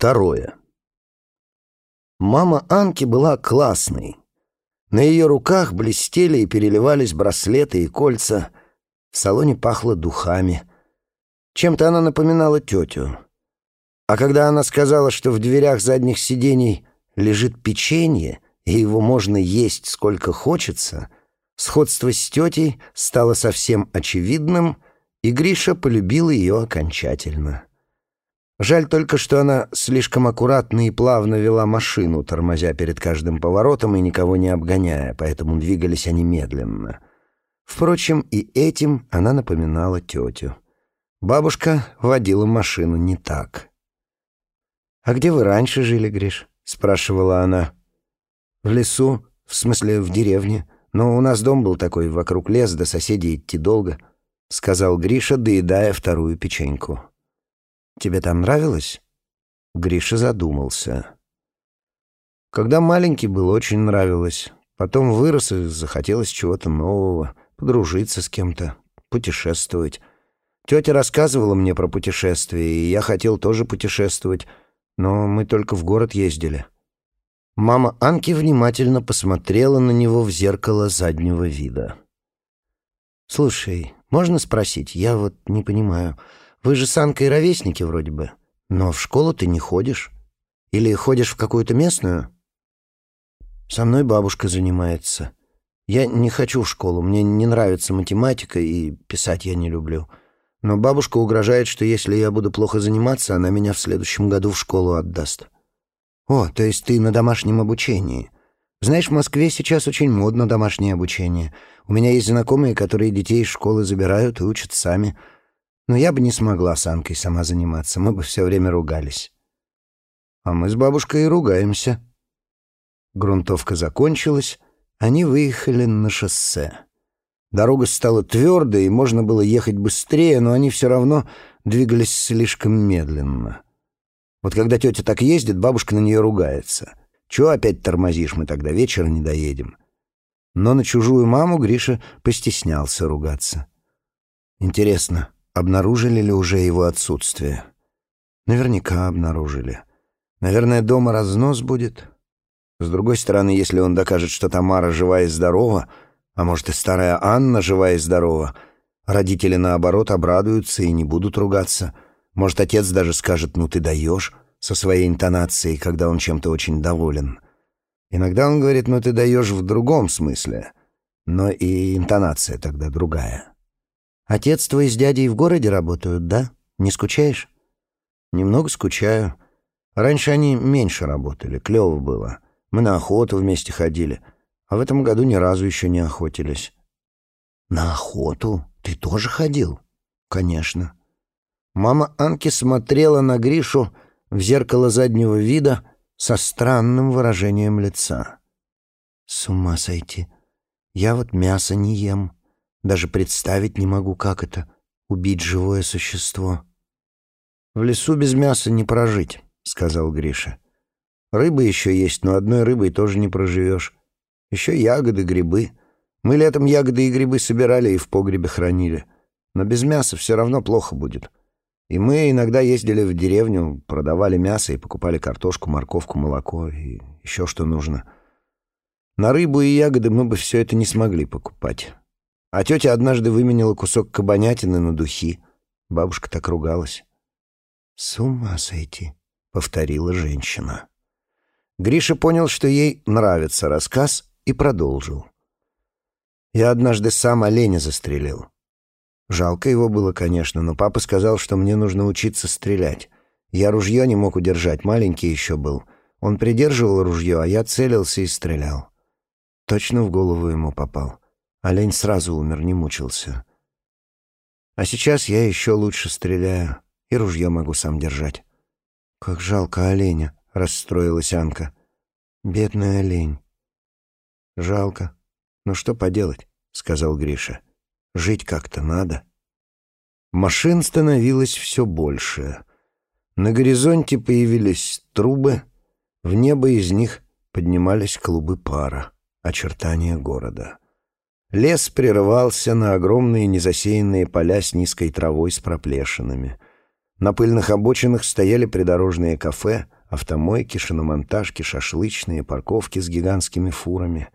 Второе. Мама Анки была классной. На ее руках блестели и переливались браслеты и кольца. В салоне пахло духами. Чем-то она напоминала тетю. А когда она сказала, что в дверях задних сидений лежит печенье, и его можно есть сколько хочется, сходство с тетей стало совсем очевидным, и Гриша полюбил ее окончательно. Жаль только, что она слишком аккуратно и плавно вела машину, тормозя перед каждым поворотом и никого не обгоняя, поэтому двигались они медленно. Впрочем, и этим она напоминала тетю. Бабушка водила машину не так. «А где вы раньше жили, Гриш?» — спрашивала она. «В лесу, в смысле в деревне. Но у нас дом был такой, вокруг лес, до соседей идти долго», — сказал Гриша, доедая вторую печеньку. Тебе там нравилось?» Гриша задумался. Когда маленький был, очень нравилось. Потом вырос и захотелось чего-то нового, подружиться с кем-то, путешествовать. Тетя рассказывала мне про путешествия, и я хотел тоже путешествовать, но мы только в город ездили. Мама Анки внимательно посмотрела на него в зеркало заднего вида. «Слушай, можно спросить? Я вот не понимаю. Вы же с Анкой ровесники вроде бы. Но в школу ты не ходишь. Или ходишь в какую-то местную? Со мной бабушка занимается. Я не хочу в школу, мне не нравится математика, и писать я не люблю. Но бабушка угрожает, что если я буду плохо заниматься, она меня в следующем году в школу отдаст. О, то есть ты на домашнем обучении. Знаешь, в Москве сейчас очень модно домашнее обучение. У меня есть знакомые, которые детей из школы забирают и учат сами — но я бы не смогла с Анкой сама заниматься, мы бы все время ругались. А мы с бабушкой и ругаемся. Грунтовка закончилась, они выехали на шоссе. Дорога стала твердой, и можно было ехать быстрее, но они все равно двигались слишком медленно. Вот когда тетя так ездит, бабушка на нее ругается. «Чего опять тормозишь? Мы тогда вечера не доедем». Но на чужую маму Гриша постеснялся ругаться. Интересно, Обнаружили ли уже его отсутствие? Наверняка обнаружили. Наверное, дома разнос будет. С другой стороны, если он докажет, что Тамара жива и здорова, а может и старая Анна жива и здорова, родители, наоборот, обрадуются и не будут ругаться. Может, отец даже скажет «ну ты даешь» со своей интонацией, когда он чем-то очень доволен. Иногда он говорит «ну ты даешь» в другом смысле, но и интонация тогда другая. Отец твой с дядей в городе работают, да? Не скучаешь? Немного скучаю. Раньше они меньше работали, клево было. Мы на охоту вместе ходили, а в этом году ни разу еще не охотились. На охоту? Ты тоже ходил? Конечно. Мама Анки смотрела на Гришу в зеркало заднего вида со странным выражением лица. С ума сойти. Я вот мясо не ем. Даже представить не могу, как это — убить живое существо. «В лесу без мяса не прожить», — сказал Гриша. «Рыба еще есть, но одной рыбой тоже не проживешь. Еще ягоды, грибы. Мы летом ягоды и грибы собирали и в погребе хранили. Но без мяса все равно плохо будет. И мы иногда ездили в деревню, продавали мясо и покупали картошку, морковку, молоко и еще что нужно. На рыбу и ягоды мы бы все это не смогли покупать». А тетя однажды выменила кусок кабанятины на духи. Бабушка так ругалась. «С ума сойти», — повторила женщина. Гриша понял, что ей нравится рассказ, и продолжил. «Я однажды сам оленя застрелил. Жалко его было, конечно, но папа сказал, что мне нужно учиться стрелять. Я ружье не мог удержать, маленький еще был. Он придерживал ружье, а я целился и стрелял. Точно в голову ему попал. Олень сразу умер, не мучился. А сейчас я еще лучше стреляю, и ружье могу сам держать. Как жалко оленя, расстроилась Анка. Бедный олень. Жалко. Ну что поделать, сказал Гриша. Жить как-то надо. Машин становилось все больше. На горизонте появились трубы, в небо из них поднимались клубы пара, очертания города. Лес прерывался на огромные незасеянные поля с низкой травой с проплешинами. На пыльных обочинах стояли придорожные кафе, автомойки, шиномонтажки, шашлычные, парковки с гигантскими фурами.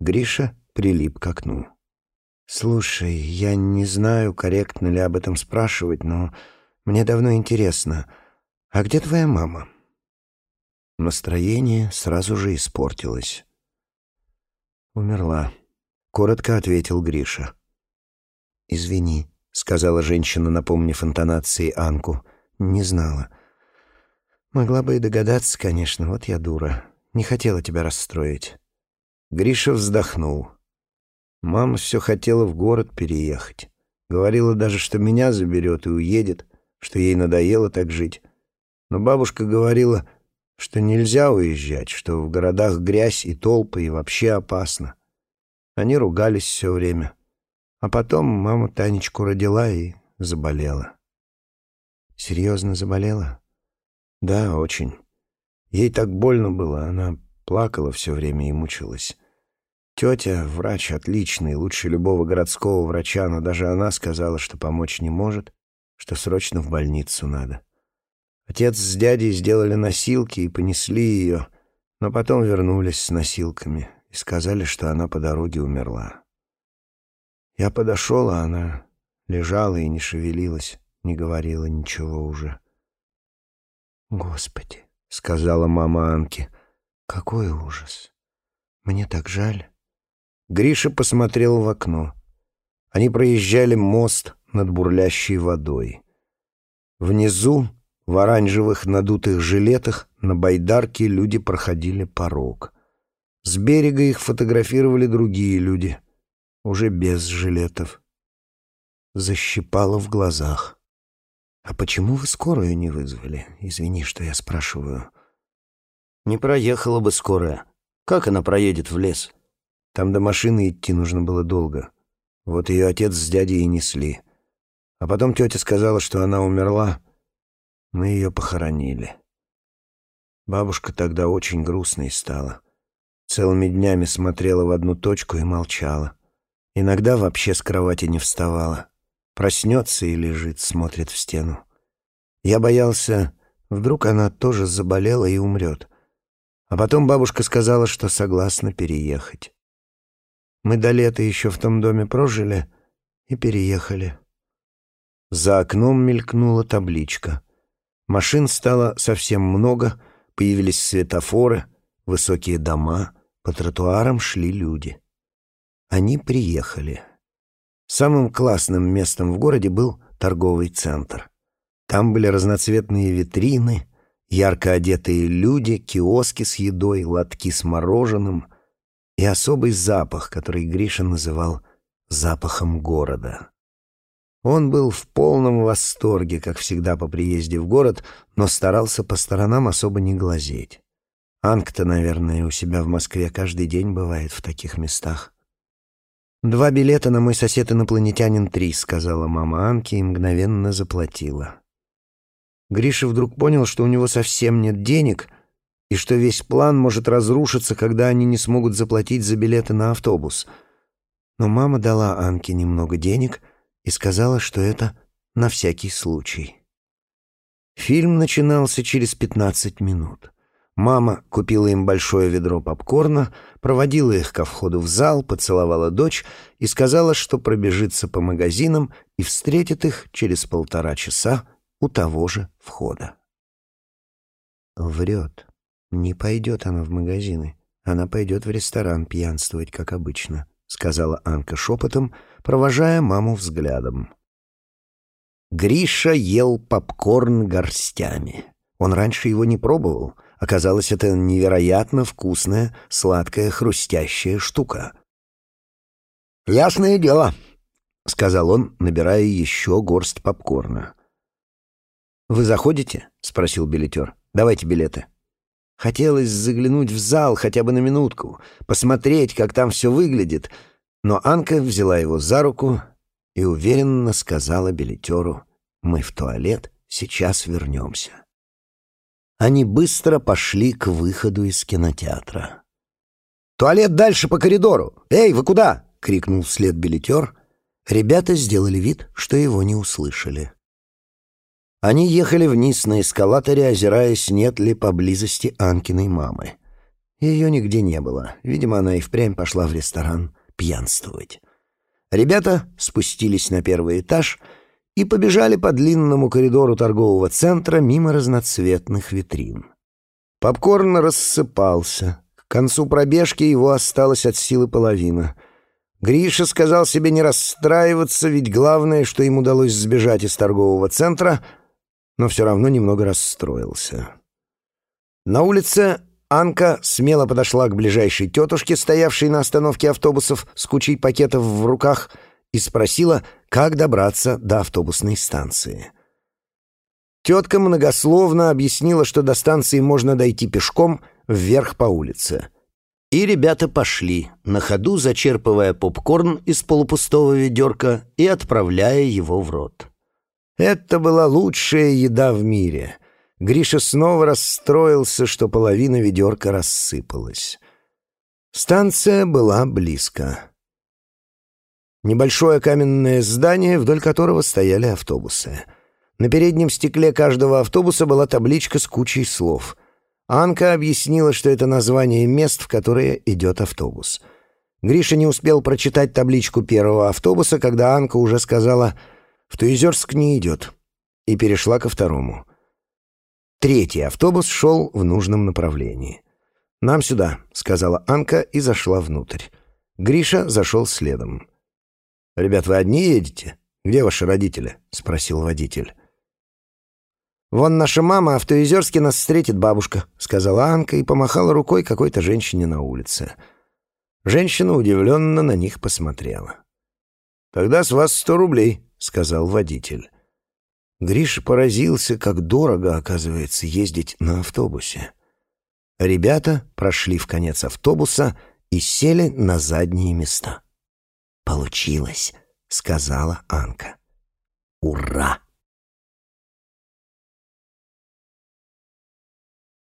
Гриша прилип к окну. «Слушай, я не знаю, корректно ли об этом спрашивать, но мне давно интересно. А где твоя мама?» Настроение сразу же испортилось. «Умерла», — коротко ответил Гриша. «Извини», — сказала женщина, напомнив интонации Анку. «Не знала. Могла бы и догадаться, конечно, вот я дура. Не хотела тебя расстроить». Гриша вздохнул. Мама все хотела в город переехать. Говорила даже, что меня заберет и уедет, что ей надоело так жить. Но бабушка говорила, что нельзя уезжать, что в городах грязь и толпы, и вообще опасно. Они ругались все время. А потом мама Танечку родила и заболела. Серьезно заболела? Да, очень. Ей так больно было, она плакала все время и мучилась. Тетя, врач отличный, лучше любого городского врача, но даже она сказала, что помочь не может, что срочно в больницу надо. Отец с дядей сделали носилки и понесли ее, но потом вернулись с носилками и сказали, что она по дороге умерла. Я подошел, а она лежала и не шевелилась, не говорила ничего уже. «Господи!» — сказала мама Анки. «Какой ужас! Мне так жаль!» Гриша посмотрел в окно. Они проезжали мост над бурлящей водой. Внизу, в оранжевых надутых жилетах, на байдарке люди проходили порог. С берега их фотографировали другие люди, уже без жилетов. Защипало в глазах. «А почему вы скорую не вызвали? Извини, что я спрашиваю». «Не проехала бы скорая. Как она проедет в лес?» Там до машины идти нужно было долго. Вот ее отец с дядей и несли. А потом тетя сказала, что она умерла. Мы ее похоронили. Бабушка тогда очень грустной стала. Целыми днями смотрела в одну точку и молчала. Иногда вообще с кровати не вставала. Проснется и лежит, смотрит в стену. Я боялся, вдруг она тоже заболела и умрет. А потом бабушка сказала, что согласна переехать. Мы до лета еще в том доме прожили и переехали. За окном мелькнула табличка. Машин стало совсем много, появились светофоры, высокие дома, по тротуарам шли люди. Они приехали. Самым классным местом в городе был торговый центр. Там были разноцветные витрины, ярко одетые люди, киоски с едой, лотки с мороженым — и особый запах, который Гриша называл запахом города. Он был в полном восторге, как всегда по приезде в город, но старался по сторонам особо не глазеть. Анг-то, наверное, у себя в Москве каждый день бывает в таких местах. «Два билета на мой сосед-инопланетянин три», — сказала мама Анки и мгновенно заплатила. Гриша вдруг понял, что у него совсем нет денег — и что весь план может разрушиться, когда они не смогут заплатить за билеты на автобус. Но мама дала Анке немного денег и сказала, что это на всякий случай. Фильм начинался через 15 минут. Мама купила им большое ведро попкорна, проводила их ко входу в зал, поцеловала дочь и сказала, что пробежится по магазинам и встретит их через полтора часа у того же входа. Врет. «Не пойдет она в магазины. Она пойдет в ресторан пьянствовать, как обычно», — сказала Анка шепотом, провожая маму взглядом. Гриша ел попкорн горстями. Он раньше его не пробовал. Оказалось, это невероятно вкусная, сладкая, хрустящая штука. «Ясное дело», — сказал он, набирая еще горсть попкорна. «Вы заходите?» — спросил билетер. «Давайте билеты». Хотелось заглянуть в зал хотя бы на минутку, посмотреть, как там все выглядит, но Анка взяла его за руку и уверенно сказала билетеру «Мы в туалет, сейчас вернемся». Они быстро пошли к выходу из кинотеатра. «Туалет дальше по коридору! Эй, вы куда?» — крикнул вслед билетер. Ребята сделали вид, что его не услышали. Они ехали вниз на эскалаторе, озираясь, нет ли поблизости Анкиной мамы. Ее нигде не было. Видимо, она и впрямь пошла в ресторан пьянствовать. Ребята спустились на первый этаж и побежали по длинному коридору торгового центра мимо разноцветных витрин. Попкорн рассыпался. К концу пробежки его осталось от силы половина — Гриша сказал себе не расстраиваться, ведь главное, что им удалось сбежать из торгового центра, но все равно немного расстроился. На улице Анка смело подошла к ближайшей тетушке, стоявшей на остановке автобусов с кучей пакетов в руках, и спросила, как добраться до автобусной станции. Тетка многословно объяснила, что до станции можно дойти пешком вверх по улице — и ребята пошли, на ходу зачерпывая попкорн из полупустого ведерка и отправляя его в рот. Это была лучшая еда в мире. Гриша снова расстроился, что половина ведерка рассыпалась. Станция была близко. Небольшое каменное здание, вдоль которого стояли автобусы. На переднем стекле каждого автобуса была табличка с кучей слов — Анка объяснила, что это название мест, в которые идет автобус. Гриша не успел прочитать табличку первого автобуса, когда Анка уже сказала «В Туизерск не идет» и перешла ко второму. Третий автобус шел в нужном направлении. «Нам сюда», — сказала Анка и зашла внутрь. Гриша зашел следом. «Ребят, вы одни едете? Где ваши родители?» — спросил водитель. «Вон наша мама, а в Туизерске нас встретит бабушка», — сказала Анка и помахала рукой какой-то женщине на улице. Женщина удивленно на них посмотрела. «Тогда с вас сто рублей», — сказал водитель. Гриша поразился, как дорого, оказывается, ездить на автобусе. Ребята прошли в конец автобуса и сели на задние места. «Получилось», — сказала Анка. «Ура!»